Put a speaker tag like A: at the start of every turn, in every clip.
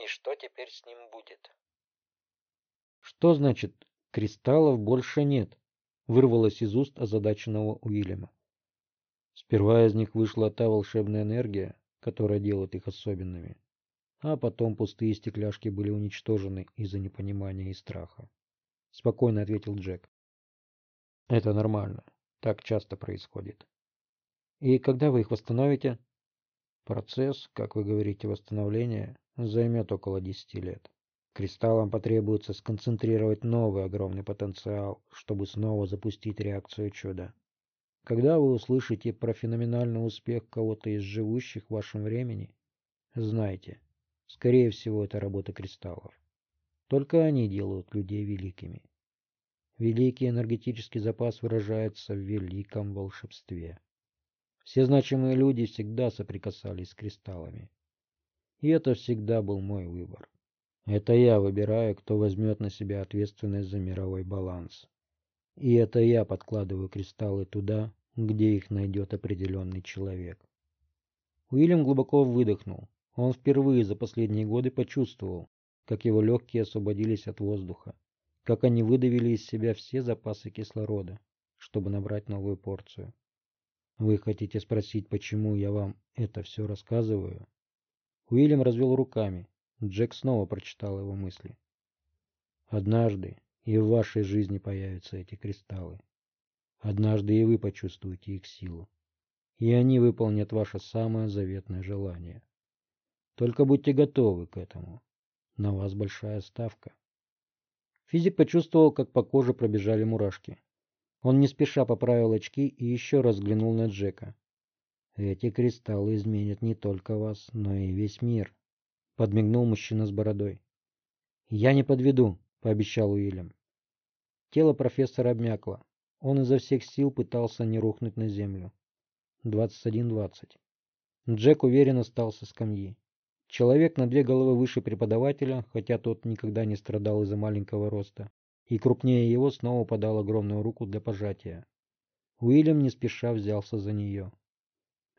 A: И что теперь с ним будет?
B: Что значит «кристаллов больше нет»? Вырвалось из уст озадаченного Уильяма. Сперва из них вышла та волшебная энергия, которая делает их особенными, а потом пустые стекляшки были уничтожены из-за непонимания и страха. Спокойно ответил Джек. Это нормально. Так часто происходит. И когда вы их восстановите? Процесс, как вы говорите, восстановления займет около 10 лет. Кристаллам потребуется сконцентрировать новый огромный потенциал, чтобы снова запустить реакцию чуда. Когда вы услышите про феноменальный успех кого-то из живущих в вашем времени, знайте, скорее всего, это работа кристаллов. Только они делают людей великими. Великий энергетический запас выражается в великом волшебстве. Все значимые люди всегда соприкасались с кристаллами. И это всегда был мой выбор. Это я выбираю, кто возьмет на себя ответственность за мировой баланс. И это я подкладываю кристаллы туда, где их найдет определенный человек. Уильям глубоко выдохнул. Он впервые за последние годы почувствовал, как его легкие освободились от воздуха, как они выдавили из себя все запасы кислорода, чтобы набрать новую порцию. Вы хотите спросить, почему я вам это все рассказываю? Уильям развел руками. Джек снова прочитал его мысли. Однажды и в вашей жизни появятся эти кристаллы. Однажды и вы почувствуете их силу. И они выполнят ваше самое заветное желание. Только будьте готовы к этому. На вас большая ставка. Физик почувствовал, как по коже пробежали мурашки. Он не спеша поправил очки и еще раз взглянул на Джека. «Эти кристаллы изменят не только вас, но и весь мир», — подмигнул мужчина с бородой. «Я не подведу», — пообещал Уильям. Тело профессора обмякло. Он изо всех сил пытался не рухнуть на землю. Двадцать один двадцать. Джек уверенно стал со скамьи. Человек на две головы выше преподавателя, хотя тот никогда не страдал из-за маленького роста, и крупнее его снова подал огромную руку для пожатия. Уильям не спеша взялся за нее.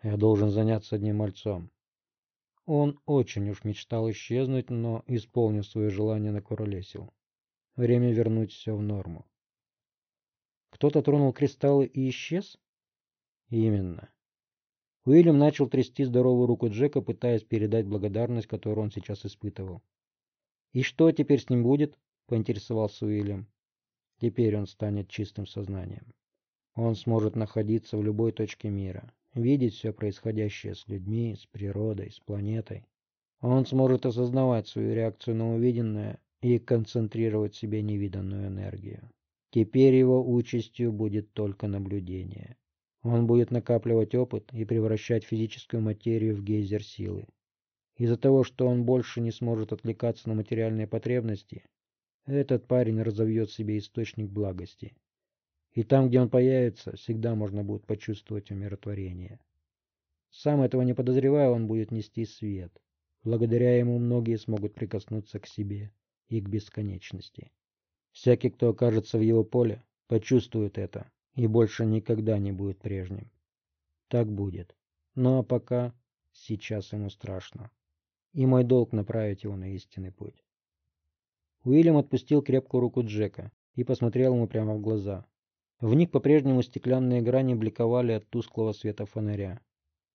B: «Я должен заняться одним мальцом». Он очень уж мечтал исчезнуть, но, исполнив свое желание, накуролесил. Время вернуть все в норму. Кто-то тронул кристаллы и исчез? Именно. Уильям начал трясти здоровую руку Джека, пытаясь передать благодарность, которую он сейчас испытывал. «И что теперь с ним будет?» — поинтересовался Уильям. «Теперь он станет чистым сознанием. Он сможет находиться в любой точке мира, видеть все происходящее с людьми, с природой, с планетой. Он сможет осознавать свою реакцию на увиденное и концентрировать в себе невиданную энергию. Теперь его участью будет только наблюдение. Он будет накапливать опыт и превращать физическую материю в гейзер силы. Из-за того, что он больше не сможет отвлекаться на материальные потребности, этот парень разовьет себе источник благости. И там, где он появится, всегда можно будет почувствовать умиротворение. Сам этого не подозревая, он будет нести свет. Благодаря ему многие смогут прикоснуться к себе и к бесконечности. Всякий, кто окажется в его поле, почувствует это и больше никогда не будет прежним. Так будет. Ну а пока сейчас ему страшно. И мой долг направить его на истинный путь. Уильям отпустил крепкую руку Джека и посмотрел ему прямо в глаза. В них по-прежнему стеклянные грани бликовали от тусклого света фонаря.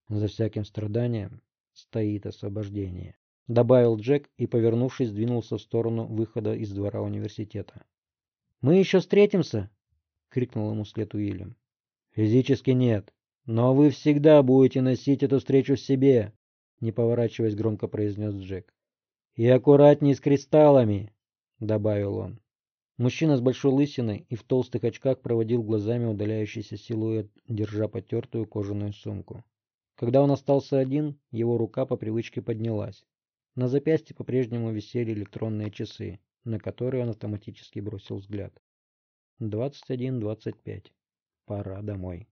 B: За всяким страданием стоит освобождение. Добавил Джек и, повернувшись, двинулся в сторону выхода из двора университета. «Мы еще встретимся?» — крикнул ему вслед Уильям. «Физически нет, но вы всегда будете носить эту встречу в себе», — не поворачиваясь громко произнес Джек. «И аккуратней с кристаллами», — добавил он. Мужчина с большой лысиной и в толстых очках проводил глазами удаляющийся силуэт, держа потертую кожаную сумку. Когда он остался один, его рука по привычке поднялась. На запястье по-прежнему висели электронные часы, на которые он автоматически бросил взгляд. Двадцать один двадцать пять. Пора домой.